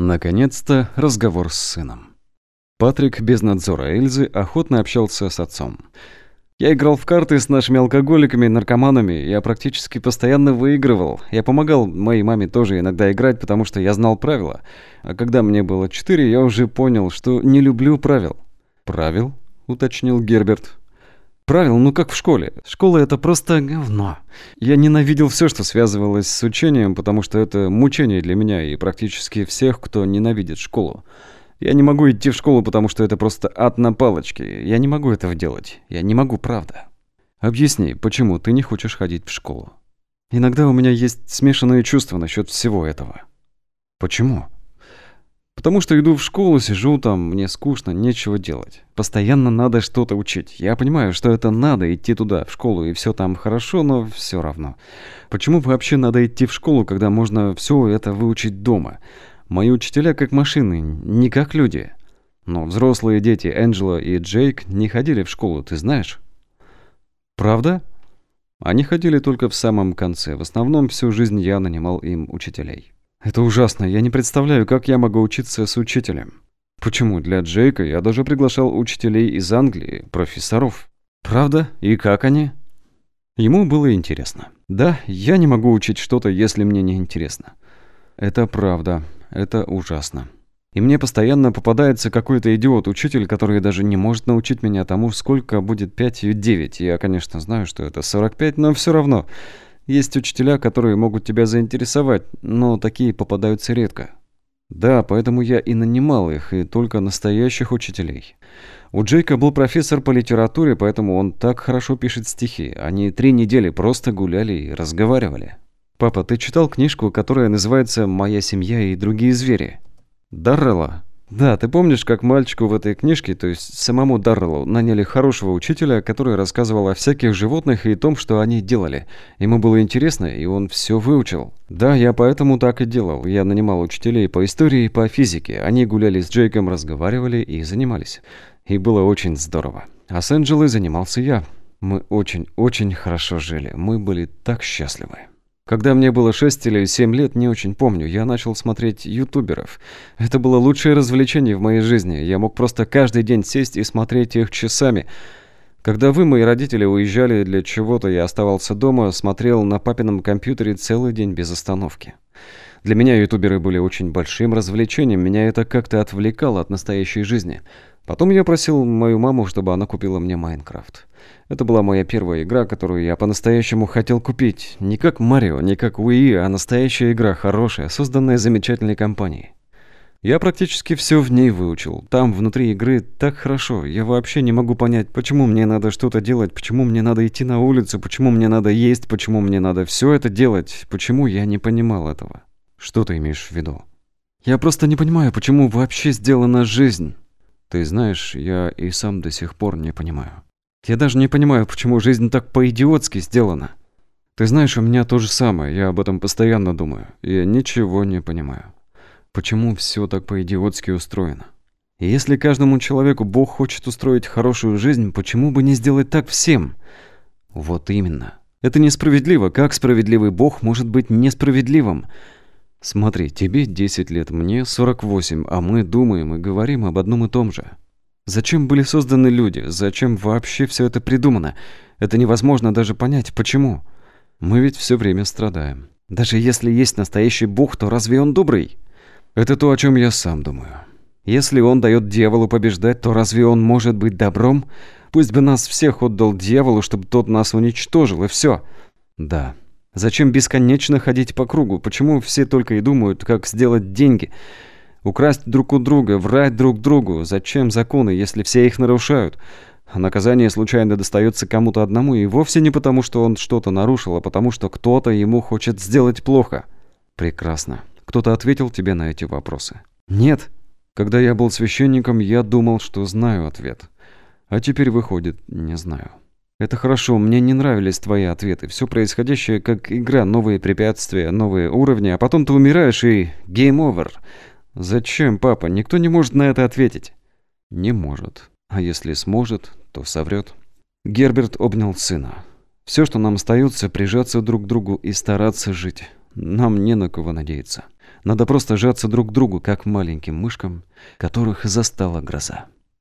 Наконец-то разговор с сыном. Патрик без надзора Эльзы охотно общался с отцом. Я играл в карты с нашими алкоголиками и наркоманами, я практически постоянно выигрывал. Я помогал моей маме тоже иногда играть, потому что я знал правила. А когда мне было четыре, я уже понял, что не люблю правил. «Правил?» — уточнил Герберт. «Правил, ну как в школе. Школа — это просто говно. Я ненавидел все, что связывалось с учением, потому что это мучение для меня и практически всех, кто ненавидит школу. Я не могу идти в школу, потому что это просто ад на палочке. Я не могу этого делать. Я не могу, правда. Объясни, почему ты не хочешь ходить в школу? Иногда у меня есть смешанные чувства насчет всего этого. Почему? Потому что иду в школу, сижу там, мне скучно, нечего делать. Постоянно надо что-то учить. Я понимаю, что это надо идти туда, в школу, и все там хорошо, но все равно. Почему вообще надо идти в школу, когда можно все это выучить дома? Мои учителя как машины, не как люди. Но взрослые дети Энджела и Джейк не ходили в школу, ты знаешь? Правда? Они ходили только в самом конце. В основном всю жизнь я нанимал им учителей. Это ужасно. Я не представляю, как я могу учиться с учителем. Почему? Для Джейка я даже приглашал учителей из Англии, профессоров. Правда? И как они? Ему было интересно. Да, я не могу учить что-то, если мне не интересно. Это правда это ужасно. И мне постоянно попадается какой-то идиот-учитель, который даже не может научить меня тому, сколько будет 5 и 9. Я, конечно, знаю, что это 45, но все равно. Есть учителя, которые могут тебя заинтересовать, но такие попадаются редко. Да, поэтому я и нанимал их, и только настоящих учителей. У Джейка был профессор по литературе, поэтому он так хорошо пишет стихи. Они три недели просто гуляли и разговаривали. «Папа, ты читал книжку, которая называется «Моя семья и другие звери»?» «Даррелла?» Да, ты помнишь, как мальчику в этой книжке, то есть самому Дарреллу, наняли хорошего учителя, который рассказывал о всяких животных и том, что они делали. Ему было интересно, и он все выучил. Да, я поэтому так и делал. Я нанимал учителей по истории и по физике. Они гуляли с Джейком, разговаривали и занимались. И было очень здорово. А с Энджелой занимался я. Мы очень-очень хорошо жили. Мы были так счастливы. Когда мне было 6 или 7 лет, не очень помню, я начал смотреть ютуберов. Это было лучшее развлечение в моей жизни. Я мог просто каждый день сесть и смотреть их часами. Когда вы, мои родители, уезжали для чего-то, я оставался дома, смотрел на папином компьютере целый день без остановки. Для меня ютуберы были очень большим развлечением, меня это как-то отвлекало от настоящей жизни. Потом я просил мою маму, чтобы она купила мне Майнкрафт. Это была моя первая игра, которую я по-настоящему хотел купить. Не как Марио, не как Wii, а настоящая игра, хорошая, созданная замечательной компанией. Я практически все в ней выучил. Там, внутри игры, так хорошо. Я вообще не могу понять, почему мне надо что-то делать, почему мне надо идти на улицу, почему мне надо есть, почему мне надо все это делать, почему я не понимал этого. Что ты имеешь в виду? Я просто не понимаю, почему вообще сделана жизнь. Ты знаешь, я и сам до сих пор не понимаю. Я даже не понимаю, почему жизнь так по-идиотски сделана. Ты знаешь, у меня то же самое, я об этом постоянно думаю. Я ничего не понимаю. Почему все так по-идиотски устроено? И если каждому человеку Бог хочет устроить хорошую жизнь, почему бы не сделать так всем? Вот именно. Это несправедливо. Как справедливый Бог может быть несправедливым? Смотри, тебе 10 лет, мне 48, а мы думаем и говорим об одном и том же. Зачем были созданы люди? Зачем вообще все это придумано? Это невозможно даже понять, почему. Мы ведь все время страдаем. Даже если есть настоящий бог, то разве он добрый? Это то, о чем я сам думаю. Если он дает дьяволу побеждать, то разве он может быть добром? Пусть бы нас всех отдал дьяволу, чтобы тот нас уничтожил, и все. Да. Зачем бесконечно ходить по кругу? Почему все только и думают, как сделать деньги? Украсть друг у друга, врать друг другу. Зачем законы, если все их нарушают? Наказание случайно достается кому-то одному, и вовсе не потому, что он что-то нарушил, а потому, что кто-то ему хочет сделать плохо. Прекрасно. Кто-то ответил тебе на эти вопросы? Нет. Когда я был священником, я думал, что знаю ответ. А теперь выходит, не знаю. Это хорошо, мне не нравились твои ответы. Все происходящее как игра, новые препятствия, новые уровни, а потом ты умираешь и... Over. «Зачем, папа? Никто не может на это ответить». «Не может. А если сможет, то соврет». Герберт обнял сына. «Все, что нам остается, прижаться друг к другу и стараться жить. Нам не на кого надеяться. Надо просто сжаться друг к другу, как маленьким мышкам, которых застала гроза.